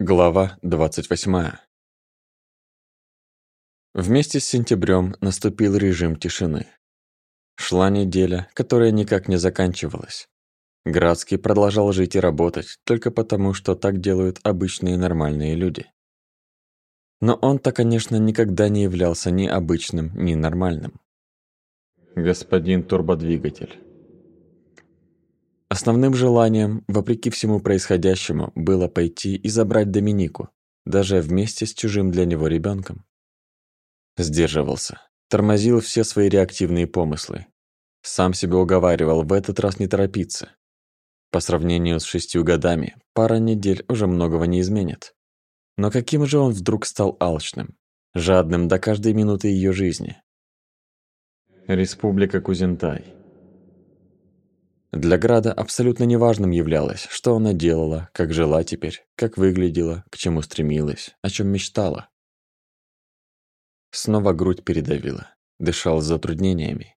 Глава 28. Вместе с сентябрем наступил режим тишины. Шла неделя, которая никак не заканчивалась. Градский продолжал жить и работать только потому, что так делают обычные нормальные люди. Но он-то, конечно, никогда не являлся ни обычным, ни нормальным. Господин турбодвигатель. Основным желанием, вопреки всему происходящему, было пойти и забрать Доминику, даже вместе с чужим для него ребенком. Сдерживался, тормозил все свои реактивные помыслы. Сам себя уговаривал в этот раз не торопиться. По сравнению с шестью годами, пара недель уже многого не изменит. Но каким же он вдруг стал алчным, жадным до каждой минуты ее жизни? Республика Кузентай. Для Града абсолютно неважным являлось, что она делала, как жила теперь, как выглядела, к чему стремилась, о чем мечтала. Снова грудь передавила, дышал с затруднениями.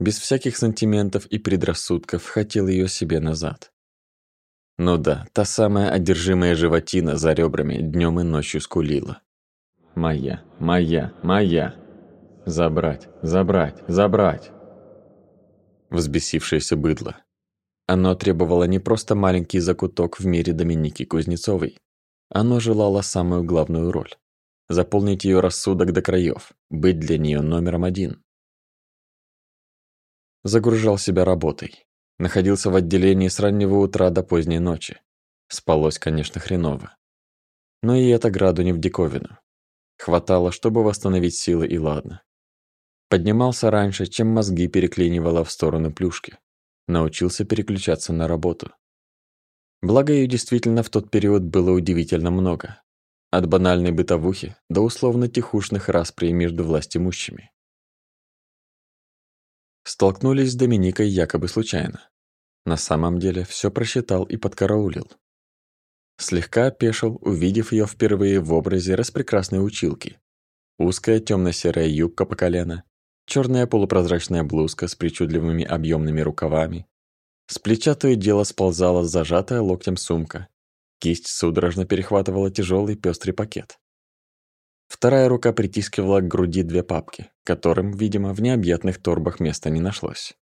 Без всяких сантиментов и предрассудков хотел ее себе назад. Ну да, та самая одержимая животина за ребрами днем и ночью скулила. «Моя, моя, моя! Забрать, забрать, забрать!» Взбесившееся быдло, оно требовало не просто маленький закуток в мире Доминики Кузнецовой. Оно желало самую главную роль – заполнить ее рассудок до краев, быть для нее номером один. Загружал себя работой. Находился в отделении с раннего утра до поздней ночи. Спалось, конечно, хреново. Но и это граду не в диковину. Хватало, чтобы восстановить силы и ладно. Поднимался раньше, чем мозги переклинивало в сторону плюшки научился переключаться на работу. Благо ее действительно в тот период было удивительно много. От банальной бытовухи до условно-тихушных расприй между властимущими. Столкнулись с Доминикой якобы случайно. На самом деле все просчитал и подкараулил. Слегка опешил, увидев ее впервые в образе распрекрасной училки. Узкая темно-серая юбка по колено, черная полупрозрачная блузка с причудливыми объемными рукавами. С плеча то и дело сползала зажатая локтем сумка. Кисть судорожно перехватывала тяжелый пестрый пакет. Вторая рука притискивала к груди две папки, которым, видимо, в необъятных торбах места не нашлось.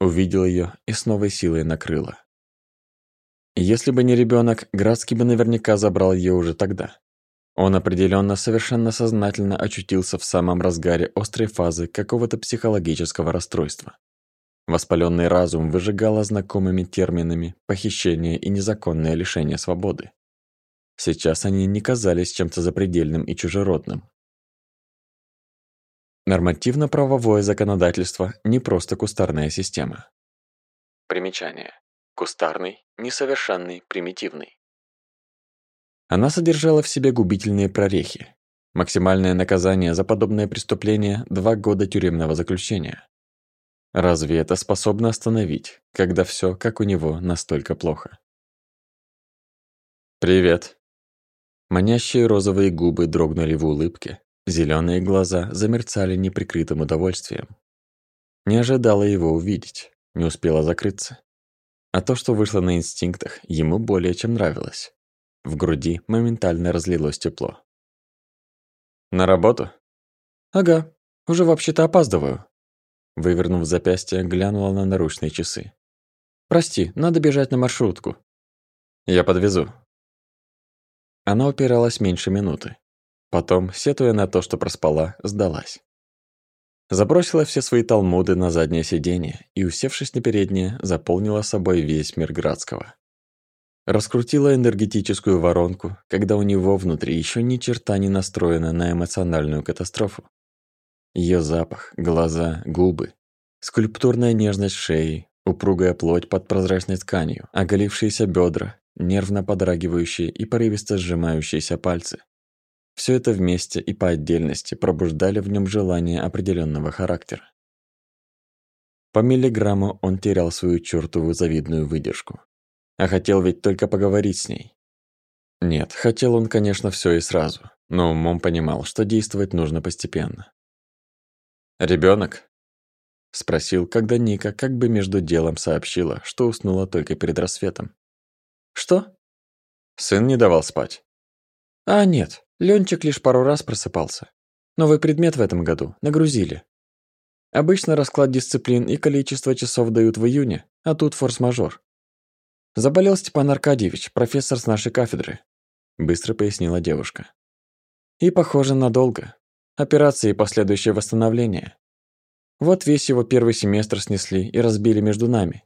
Увидел ее и с новой силой накрыло. Если бы не ребенок, Градский бы наверняка забрал ее уже тогда. Он определенно совершенно сознательно очутился в самом разгаре острой фазы какого-то психологического расстройства. Воспаленный разум выжигало знакомыми терминами похищение и незаконное лишение свободы. Сейчас они не казались чем-то запредельным и чужеродным. Нормативно-правовое законодательство не просто кустарная система. Примечание. Кустарный, несовершенный, примитивный. Она содержала в себе губительные прорехи. Максимальное наказание за подобное преступление – два года тюремного заключения. Разве это способно остановить, когда все, как у него, настолько плохо? «Привет». Манящие розовые губы дрогнули в улыбке, зеленые глаза замерцали неприкрытым удовольствием. Не ожидала его увидеть, не успела закрыться. А то, что вышло на инстинктах, ему более чем нравилось. В груди моментально разлилось тепло. «На работу?» «Ага, уже вообще-то опаздываю». Вывернув запястье, глянула на наручные часы. «Прости, надо бежать на маршрутку». «Я подвезу». Она упиралась меньше минуты. Потом, сетуя на то, что проспала, сдалась. Забросила все свои талмуды на заднее сиденье и, усевшись на переднее, заполнила собой весь мир Градского. Раскрутила энергетическую воронку, когда у него внутри еще ни черта не настроена на эмоциональную катастрофу. Ее запах, глаза, губы, скульптурная нежность шеи, упругая плоть под прозрачной тканью, оголившиеся бедра, нервно подрагивающие и порывисто сжимающиеся пальцы. Все это вместе и по отдельности пробуждали в нем желание определенного характера. По миллиграмму он терял свою чертову завидную выдержку. А хотел ведь только поговорить с ней. Нет, хотел он, конечно, все и сразу, но умом понимал, что действовать нужно постепенно. Ребенок? Спросил, когда Ника как бы между делом сообщила, что уснула только перед рассветом. «Что?» Сын не давал спать? А нет, Ленчик лишь пару раз просыпался. Новый предмет в этом году нагрузили. Обычно расклад дисциплин и количество часов дают в июне, а тут форс-мажор. Заболел Степан Аркадьевич, профессор с нашей кафедры, быстро пояснила девушка. И похоже надолго. Операции и последующее восстановление. Вот весь его первый семестр снесли и разбили между нами.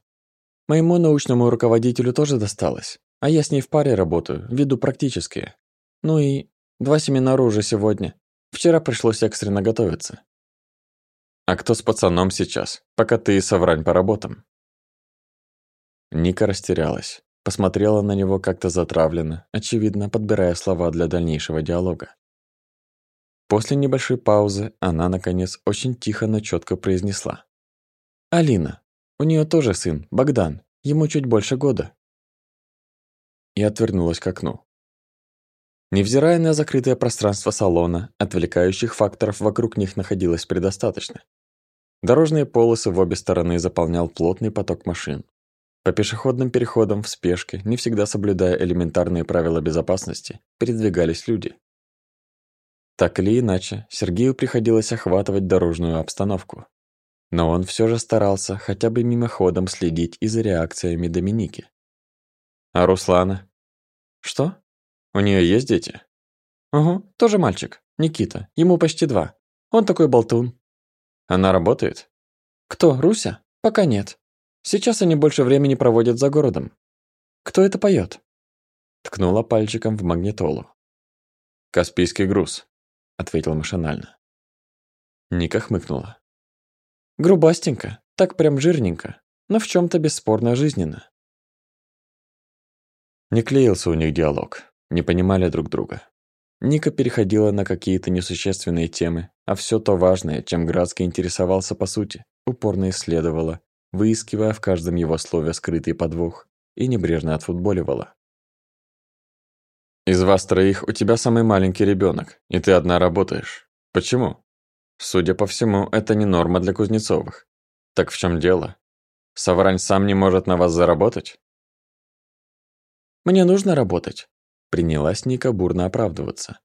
Моему научному руководителю тоже досталось, а я с ней в паре работаю, веду практические. Ну и два семинара уже сегодня. Вчера пришлось экстренно готовиться. А кто с пацаном сейчас, пока ты и Саврань по работам? Ника растерялась, посмотрела на него как-то затравленно, очевидно, подбирая слова для дальнейшего диалога. После небольшой паузы она, наконец, очень тихо, но четко произнесла. «Алина. У нее тоже сын, Богдан. Ему чуть больше года». И отвернулась к окну. Невзирая на закрытое пространство салона, отвлекающих факторов вокруг них находилось предостаточно. Дорожные полосы в обе стороны заполнял плотный поток машин. По пешеходным переходам в спешке, не всегда соблюдая элементарные правила безопасности, передвигались люди. Так или иначе, Сергею приходилось охватывать дорожную обстановку. Но он все же старался хотя бы мимоходом следить и за реакциями Доминики. А Руслана? Что? У нее есть дети? Угу, тоже мальчик. Никита. Ему почти два. Он такой болтун. Она работает? Кто, Руся? Пока нет. Сейчас они больше времени проводят за городом. Кто это поет? Ткнула пальчиком в магнитолу. Каспийский груз ответил машинально. Ника хмыкнула. Грубастенько, так прям жирненько, но в чем то бесспорно жизненно. Не клеился у них диалог, не понимали друг друга. Ника переходила на какие-то несущественные темы, а все то важное, чем Градский интересовался по сути, упорно исследовала, выискивая в каждом его слове скрытый подвох, и небрежно отфутболивала. Из вас троих у тебя самый маленький ребенок, и ты одна работаешь. Почему? Судя по всему, это не норма для Кузнецовых. Так в чем дело? Саврань сам не может на вас заработать? Мне нужно работать. Принялась Ника бурно оправдываться.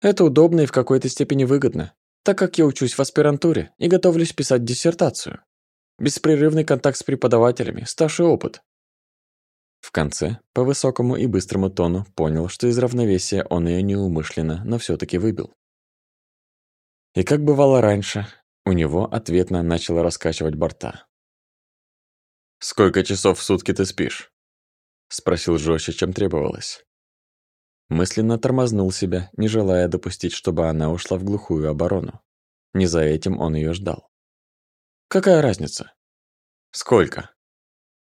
Это удобно и в какой-то степени выгодно, так как я учусь в аспирантуре и готовлюсь писать диссертацию. Беспрерывный контакт с преподавателями, стаж и опыт. В конце, по высокому и быстрому тону, понял, что из равновесия он ее неумышленно, но все таки выбил. И как бывало раньше, у него ответно начало раскачивать борта. «Сколько часов в сутки ты спишь?» Спросил жестче, чем требовалось. Мысленно тормознул себя, не желая допустить, чтобы она ушла в глухую оборону. Не за этим он ее ждал. «Какая разница?» «Сколько?»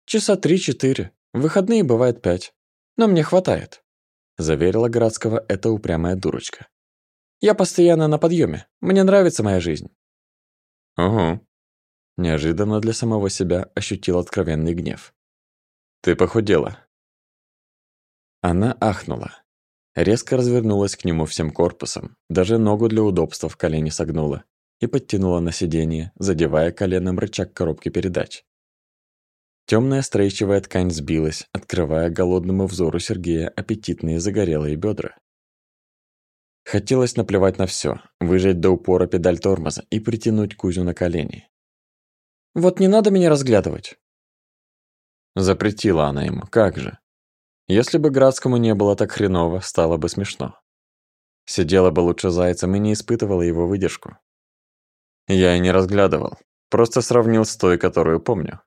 «Часа три-четыре. В выходные бывает пять. Но мне хватает», – заверила Градского эта упрямая дурочка. «Я постоянно на подъеме. Мне нравится моя жизнь». «Угу». Неожиданно для самого себя ощутил откровенный гнев. «Ты похудела». Она ахнула. Резко развернулась к нему всем корпусом, даже ногу для удобства в колени согнула и подтянула на сиденье, задевая коленом рычаг коробки передач. Темная стрейчевая ткань сбилась, открывая голодному взору Сергея аппетитные загорелые бедра. Хотелось наплевать на все, выжать до упора педаль тормоза и притянуть Кузю на колени. «Вот не надо меня разглядывать!» Запретила она ему, как же. Если бы Градскому не было так хреново, стало бы смешно. Сидела бы лучше зайцем и не испытывала его выдержку. Я и не разглядывал, просто сравнил с той, которую помню.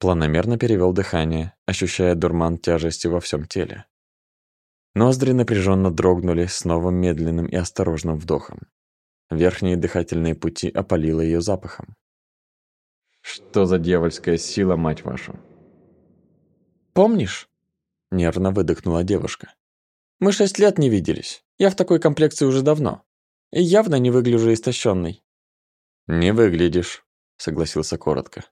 Планомерно перевел дыхание, ощущая дурман тяжести во всем теле. Ноздри напряженно дрогнули с новым медленным и осторожным вдохом. Верхние дыхательные пути опалило ее запахом. «Что за дьявольская сила, мать вашу?» «Помнишь?» — нервно выдохнула девушка. «Мы шесть лет не виделись. Я в такой комплекции уже давно. Явно не выгляжу истощенной. «Не выглядишь», — согласился коротко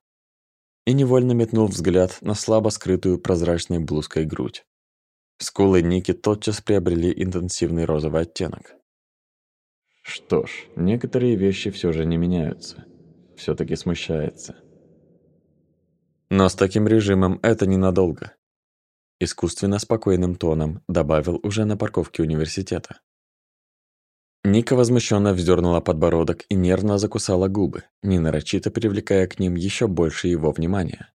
и невольно метнул взгляд на слабо скрытую прозрачной блузкой грудь. Скулы Ники тотчас приобрели интенсивный розовый оттенок. Что ж, некоторые вещи все же не меняются. все таки смущается. Но с таким режимом это ненадолго. искусственно спокойным тоном добавил уже на парковке университета. Ника возмущенно вздернула подбородок и нервно закусала губы, не нарочито привлекая к ним еще больше его внимания.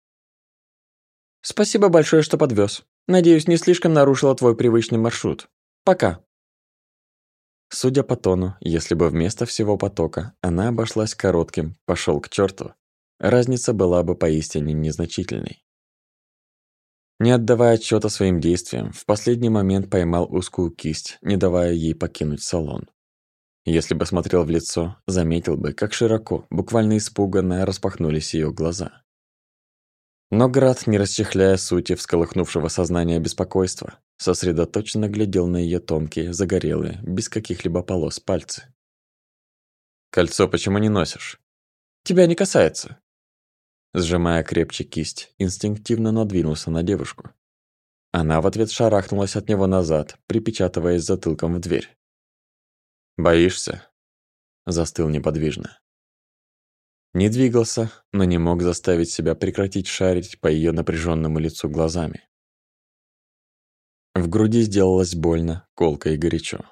«Спасибо большое, что подвез. Надеюсь, не слишком нарушила твой привычный маршрут. Пока». Судя по тону, если бы вместо всего потока она обошлась коротким «пошел к черту», разница была бы поистине незначительной. Не отдавая отчета своим действиям, в последний момент поймал узкую кисть, не давая ей покинуть салон. Если бы смотрел в лицо, заметил бы, как широко, буквально испуганно распахнулись ее глаза. Но Град, не расчехляя сути всколыхнувшего сознания беспокойства, сосредоточенно глядел на ее тонкие, загорелые, без каких-либо полос пальцы. «Кольцо почему не носишь?» «Тебя не касается». Сжимая крепче кисть, инстинктивно надвинулся на девушку. Она в ответ шарахнулась от него назад, припечатываясь затылком в дверь. «Боишься?» Застыл неподвижно. Не двигался, но не мог заставить себя прекратить шарить по ее напряженному лицу глазами. В груди сделалось больно, колко и горячо.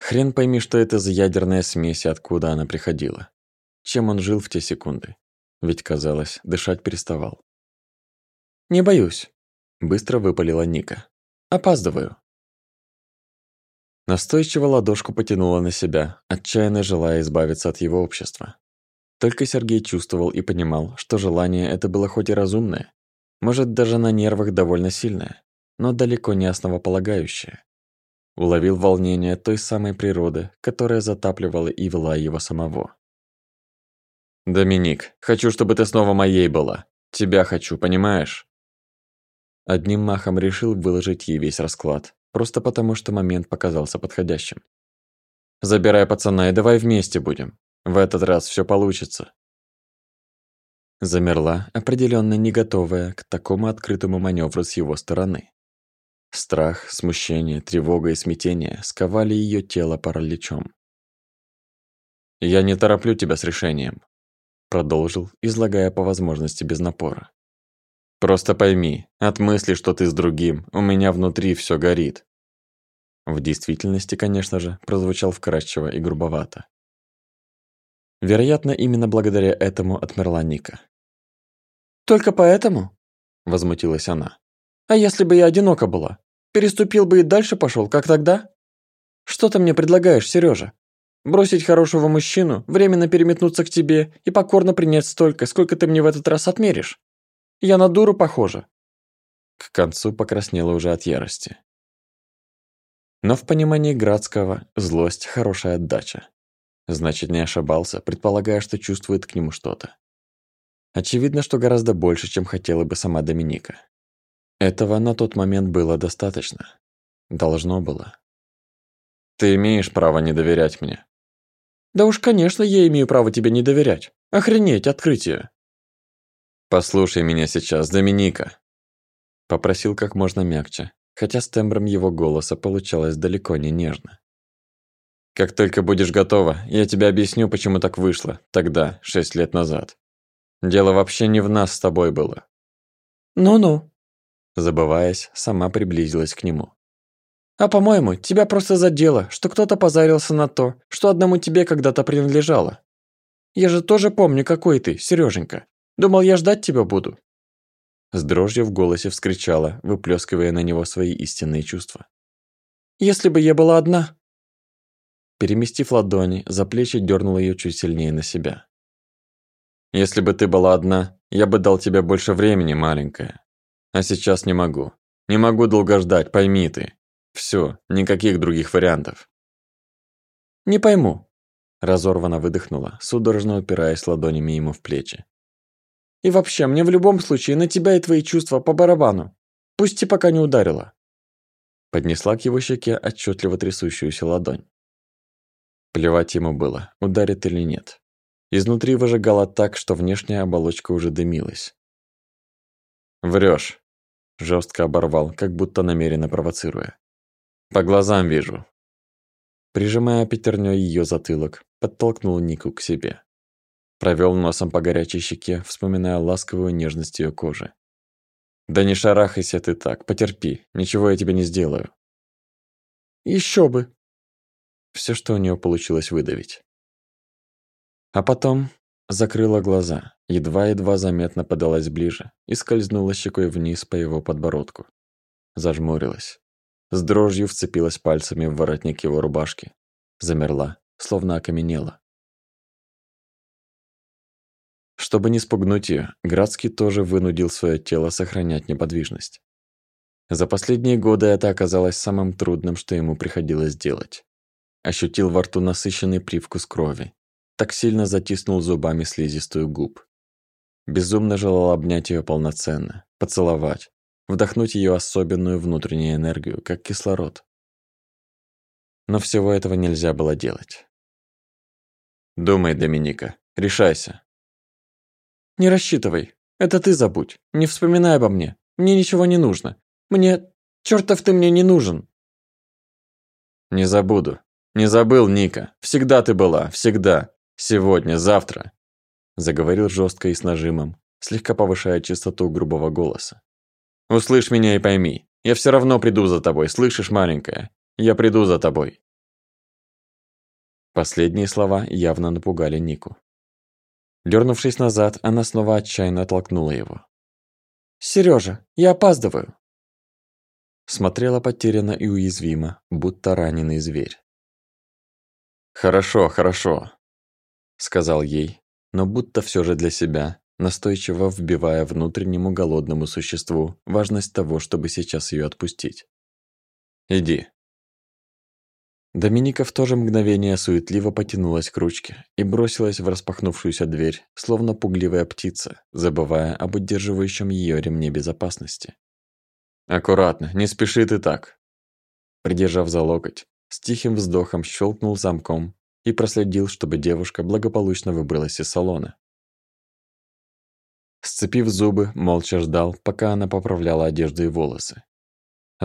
Хрен пойми, что это за ядерная смесь откуда она приходила. Чем он жил в те секунды? Ведь, казалось, дышать переставал. «Не боюсь», — быстро выпалила Ника. «Опаздываю». Настойчиво ладошку потянула на себя, отчаянно желая избавиться от его общества. Только Сергей чувствовал и понимал, что желание это было хоть и разумное, может, даже на нервах довольно сильное, но далеко не основополагающее. Уловил волнение той самой природы, которая затапливала и вела его самого. «Доминик, хочу, чтобы ты снова моей была. Тебя хочу, понимаешь?» Одним махом решил выложить ей весь расклад, просто потому что момент показался подходящим. «Забирай пацана и давай вместе будем. В этот раз все получится». Замерла, определенно не готовая к такому открытому маневру с его стороны. Страх, смущение, тревога и смятение сковали ее тело параличом. «Я не тороплю тебя с решением», — продолжил, излагая по возможности без напора. Просто пойми, от мысли, что ты с другим, у меня внутри все горит. В действительности, конечно же, прозвучал вкрадчиво и грубовато. Вероятно, именно благодаря этому отмерла Ника. «Только поэтому?» – возмутилась она. «А если бы я одинока была? Переступил бы и дальше пошел, как тогда? Что ты мне предлагаешь, Сережа? Бросить хорошего мужчину, временно переметнуться к тебе и покорно принять столько, сколько ты мне в этот раз отмеришь? Я на дуру похожа». К концу покраснела уже от ярости. Но в понимании Градского злость – хорошая отдача. Значит, не ошибался, предполагая, что чувствует к нему что-то. Очевидно, что гораздо больше, чем хотела бы сама Доминика. Этого на тот момент было достаточно. Должно было. «Ты имеешь право не доверять мне». «Да уж, конечно, я имею право тебе не доверять. Охренеть, открытие!» «Послушай меня сейчас, Доминика!» Попросил как можно мягче, хотя с тембром его голоса получалось далеко не нежно. «Как только будешь готова, я тебе объясню, почему так вышло, тогда, шесть лет назад. Дело вообще не в нас с тобой было». «Ну-ну», забываясь, сама приблизилась к нему. «А по-моему, тебя просто задело, что кто-то позарился на то, что одному тебе когда-то принадлежало. Я же тоже помню, какой ты, Сереженька. Думал, я ждать тебя буду». С дрожью в голосе вскричала, выплескивая на него свои истинные чувства. «Если бы я была одна...» Переместив ладони, за плечи дернула ее чуть сильнее на себя. «Если бы ты была одна, я бы дал тебе больше времени, маленькая. А сейчас не могу. Не могу долго ждать, пойми ты. Все, никаких других вариантов». «Не пойму», – разорвано выдохнула, судорожно упираясь ладонями ему в плечи. И вообще, мне в любом случае на тебя и твои чувства по барабану. Пусть и пока не ударила. Поднесла к его щеке отчетливо трясущуюся ладонь. Плевать ему было, ударит или нет. Изнутри выжигало так, что внешняя оболочка уже дымилась. Врешь, жестко оборвал, как будто намеренно провоцируя. По глазам вижу. Прижимая пятерней ее затылок, подтолкнул Нику к себе. Провел носом по горячей щеке, вспоминая ласковую нежность ее кожи. Да не шарахайся ты так, потерпи, ничего я тебе не сделаю. Еще бы. Все, что у нее получилось выдавить. А потом закрыла глаза, едва-едва заметно подалась ближе и скользнула щекой вниз по его подбородку. Зажмурилась. С дрожью вцепилась пальцами в воротник его рубашки. Замерла, словно окаменела. Чтобы не спугнуть ее, Градский тоже вынудил свое тело сохранять неподвижность. За последние годы это оказалось самым трудным, что ему приходилось делать. Ощутил во рту насыщенный привкус крови. Так сильно затиснул зубами слизистую губ. Безумно желал обнять ее полноценно, поцеловать, вдохнуть ее особенную внутреннюю энергию, как кислород. Но всего этого нельзя было делать. «Думай, Доминика, решайся», не рассчитывай. Это ты забудь. Не вспоминай обо мне. Мне ничего не нужно. Мне... Чёртов ты мне не нужен. Не забуду. Не забыл, Ника. Всегда ты была. Всегда. Сегодня, завтра. Заговорил жестко и с нажимом, слегка повышая частоту грубого голоса. Услышь меня и пойми. Я все равно приду за тобой, слышишь, маленькая? Я приду за тобой. Последние слова явно напугали Нику. Дернувшись назад, она снова отчаянно оттолкнула его. «Серёжа, я опаздываю!» Смотрела потерянно и уязвимо, будто раненый зверь. «Хорошо, хорошо», — сказал ей, но будто все же для себя, настойчиво вбивая внутреннему голодному существу важность того, чтобы сейчас ее отпустить. «Иди, Доминика в то же мгновение суетливо потянулась к ручке и бросилась в распахнувшуюся дверь, словно пугливая птица, забывая об удерживающем ее ремне безопасности. «Аккуратно, не спеши ты так!» Придержав за локоть, с тихим вздохом щелкнул замком и проследил, чтобы девушка благополучно выбралась из салона. Сцепив зубы, молча ждал, пока она поправляла одежду и волосы,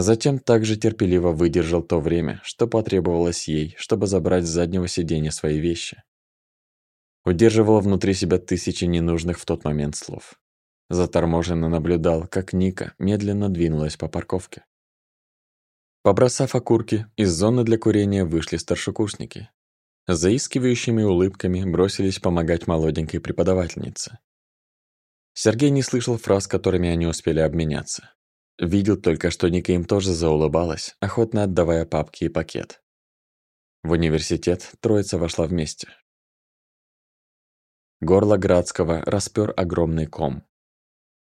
затем также терпеливо выдержал то время, что потребовалось ей, чтобы забрать с заднего сиденья свои вещи. Удерживал внутри себя тысячи ненужных в тот момент слов. Заторможенно наблюдал, как Ника медленно двинулась по парковке. Побросав окурки, из зоны для курения вышли старшекурсники. С заискивающими улыбками бросились помогать молоденькой преподавательнице. Сергей не слышал фраз, которыми они успели обменяться. Видел только, что Ника им тоже заулыбалась, охотно отдавая папки и пакет. В университет троица вошла вместе. Горло Градского распер огромный ком.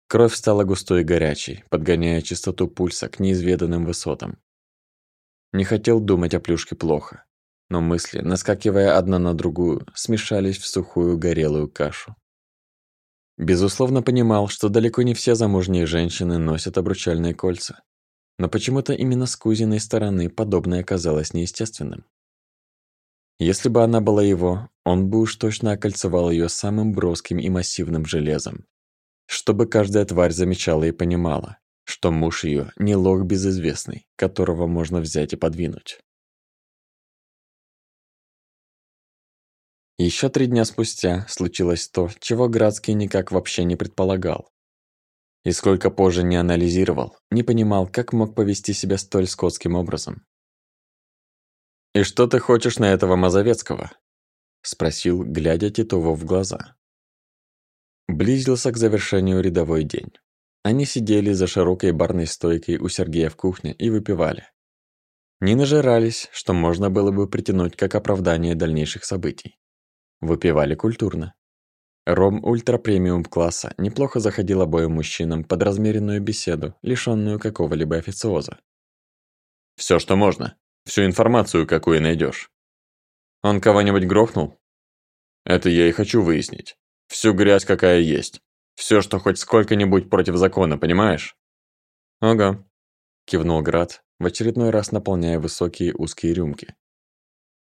Кровь стала густой и горячей, подгоняя частоту пульса к неизведанным высотам. Не хотел думать о плюшке плохо, но мысли, наскакивая одна на другую, смешались в сухую горелую кашу. Безусловно, понимал, что далеко не все замужние женщины носят обручальные кольца. Но почему-то именно с кузиной стороны подобное казалось неестественным. Если бы она была его, он бы уж точно окольцевал ее самым броским и массивным железом. Чтобы каждая тварь замечала и понимала, что муж ее не лох безызвестный, которого можно взять и подвинуть. Еще три дня спустя случилось то, чего Градский никак вообще не предполагал. И сколько позже не анализировал, не понимал, как мог повести себя столь скотским образом. «И что ты хочешь на этого Мазовецкого?» – спросил, глядя Титову в глаза. Близился к завершению рядовой день. Они сидели за широкой барной стойкой у Сергея в кухне и выпивали. Не нажирались, что можно было бы притянуть как оправдание дальнейших событий. Выпивали культурно. Ром ультра-премиум класса неплохо заходил обоим мужчинам под размеренную беседу, лишённую какого-либо официоза. Всё, что можно. Всю информацию, какую найдёшь. Он кого-нибудь грохнул? Это я и хочу выяснить. Всю грязь, какая есть. Всё, что хоть сколько-нибудь против закона, понимаешь? Ага. Кивнул Град, в очередной раз наполняя высокие узкие рюмки.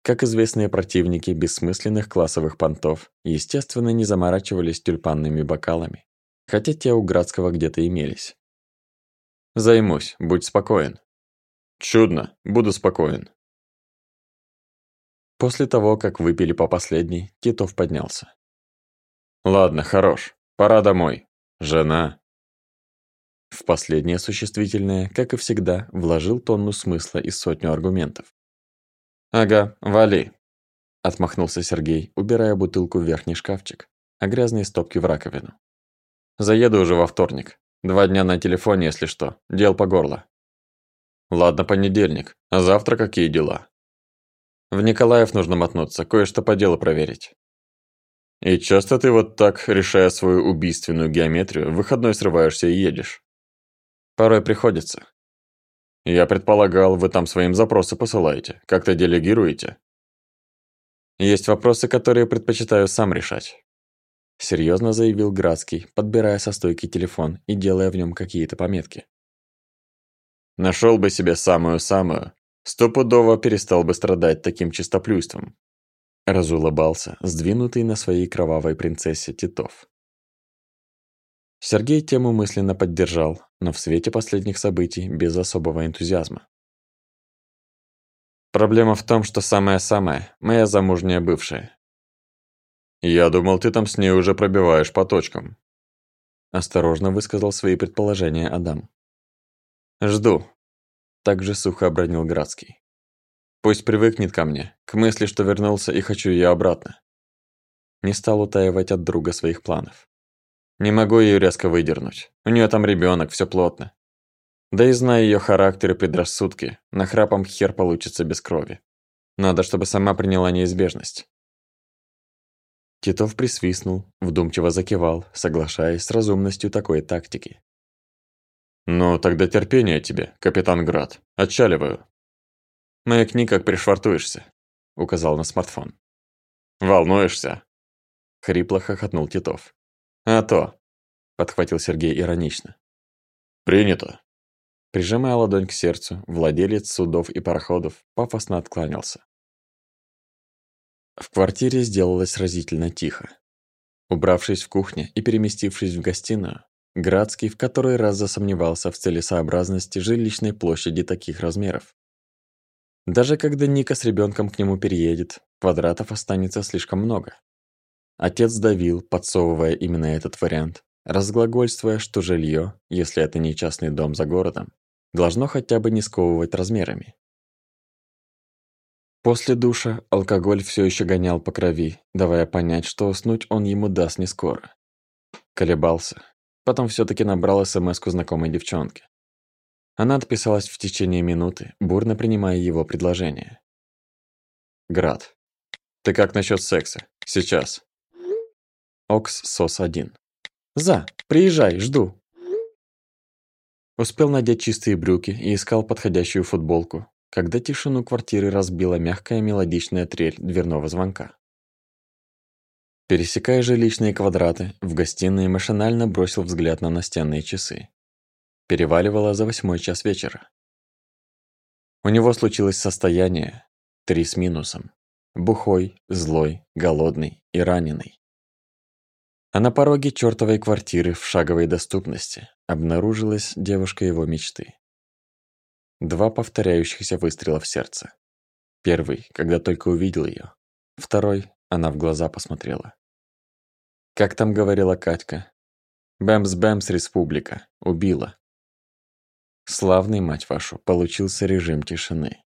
Как известные противники бессмысленных классовых понтов, естественно, не заморачивались тюльпанными бокалами, хотя те у Градского где-то имелись. «Займусь, будь спокоен». «Чудно, буду спокоен». После того, как выпили по последней, Титов поднялся. «Ладно, хорош, пора домой. Жена». В последнее существительное, как и всегда, вложил тонну смысла и сотню аргументов. «Ага, вали», – отмахнулся Сергей, убирая бутылку в верхний шкафчик, а грязные стопки в раковину. «Заеду уже во вторник. Два дня на телефоне, если что. Дел по горло». «Ладно, понедельник. А завтра какие дела?» «В Николаев нужно мотнуться, кое-что по делу проверить». «И часто ты вот так, решая свою убийственную геометрию, в выходной срываешься и едешь?» Порой приходится. Я предполагал, вы там своим запросы посылаете, как-то делегируете. Есть вопросы, которые предпочитаю сам решать. Серьезно заявил Градский, подбирая со стойки телефон и делая в нем какие-то пометки. Нашел бы себе самую-самую, стопудово перестал бы страдать таким чистоплюйством. Разулыбался, сдвинутый на своей кровавой принцессе Титов. Сергей тему мысленно поддержал, но в свете последних событий без особого энтузиазма. Проблема в том, что самая-самая, моя замужняя бывшая. Я думал, ты там с ней уже пробиваешь по точкам. Осторожно высказал свои предположения Адам. Жду. Также сухо обронил Градский. Пусть привыкнет ко мне, к мысли, что вернулся и хочу ее обратно. Не стал утаивать от друга своих планов. Не могу ее резко выдернуть. У нее там ребенок, все плотно. Да и зная ее характер и предрассудки, на храпом хер получится без крови. Надо, чтобы сама приняла неизбежность. Титов присвистнул, вдумчиво закивал, соглашаясь с разумностью такой тактики. «Ну, тогда терпение тебе, капитан Град. Отчаливаю». «Маякни, как пришвартуешься», — указал на смартфон. «Волнуешься?» — хрипло хохотнул Титов. «А то», – подхватил Сергей иронично. «Принято». Прижимая ладонь к сердцу, владелец судов и пароходов пафосно откланялся. В квартире сделалось разительно тихо. Убравшись в кухне и переместившись в гостиную, Градский в который раз засомневался в целесообразности жилищной площади таких размеров. Даже когда Ника с ребенком к нему переедет, квадратов останется слишком много. Отец давил, подсовывая именно этот вариант, разглагольствуя, что жилье, если это не частный дом за городом, должно хотя бы не сковывать размерами. После душа алкоголь все еще гонял по крови, давая понять, что уснуть он ему даст не скоро. Колебался. Потом все таки набрал СМС-ку знакомой девчонке. Она отписалась в течение минуты, бурно принимая его предложение. «Град, ты как насчет секса? Сейчас?» Окс СОС-1. «За, приезжай, жду». Успел надеть чистые брюки и искал подходящую футболку, когда тишину квартиры разбила мягкая мелодичная трель дверного звонка. Пересекая жилищные квадраты, в гостиной машинально бросил взгляд на настенные часы. Переваливало за восьмой час вечера. У него случилось состояние, три с минусом. Бухой, злой, голодный и раненый. А на пороге чёртовой квартиры в шаговой доступности обнаружилась девушка его мечты. Два повторяющихся выстрела в сердце. Первый, когда только увидел её. Второй, она в глаза посмотрела. Как там говорила Катька? Бэмс-бэмс, республика. Убила. Славный, мать вашу, получился режим тишины.